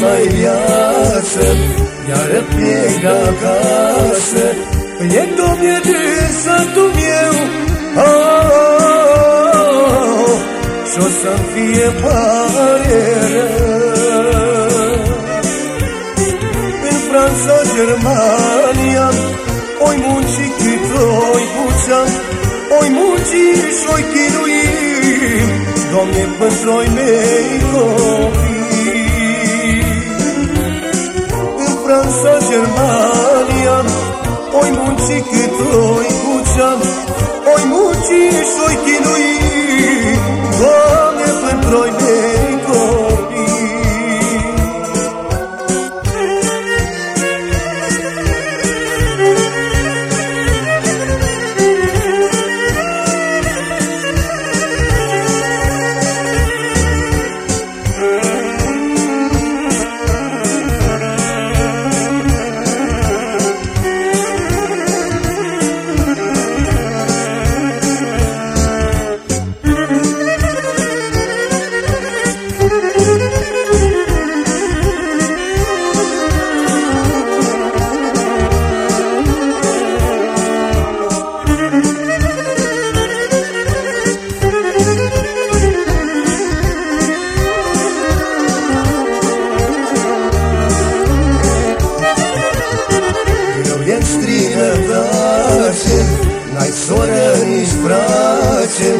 mai viață Iară plec acasă E domne de satul meu oh, Și o să-mi fie pare În Franța, Germania Oi munci cât oi bucea Oi munci și-oi chinui Doamne, pentru-i mei În Franța, Germania. Oi munci cât oi bucea Oi munci și-oi chinui. Doamne, nici brațe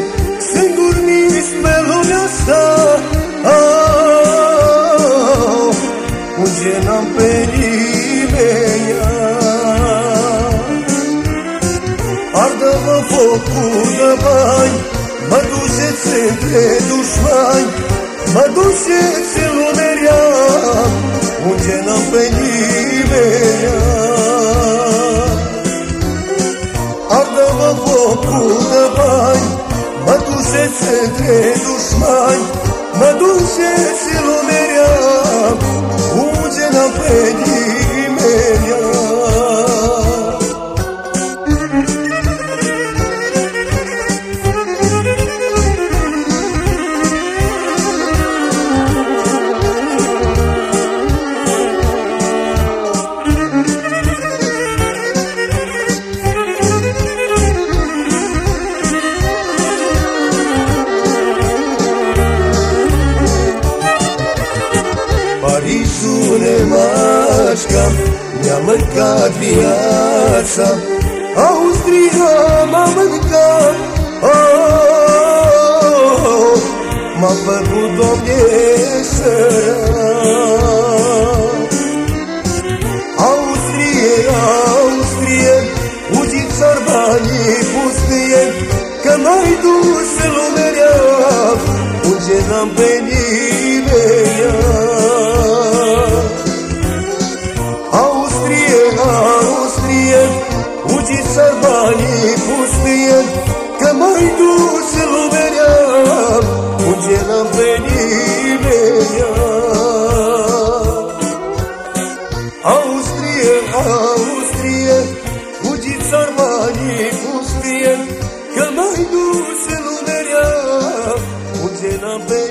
Singur nici pe lumea asta. Oh, Unde n-am pe nimeni Ardă-mă focul de bani Mă duceți între dușmani Mă duceți în lumea rea Unde n-am pe nimeni duceți între mașca Mi-a mâncat viața. Austria m-a mâncat oh, M-a făcut domne sărat Austrie, Austrie Ugiți-ar banii pustie Că m-ai dus în lumea rea. Unde n-am pe m-ai dus în lumea rea Unde n-am pe nimeni Austrie, Austrie, Ugiți-ar banii pustie Că m-ai dus în lumea rea Unde n-am pe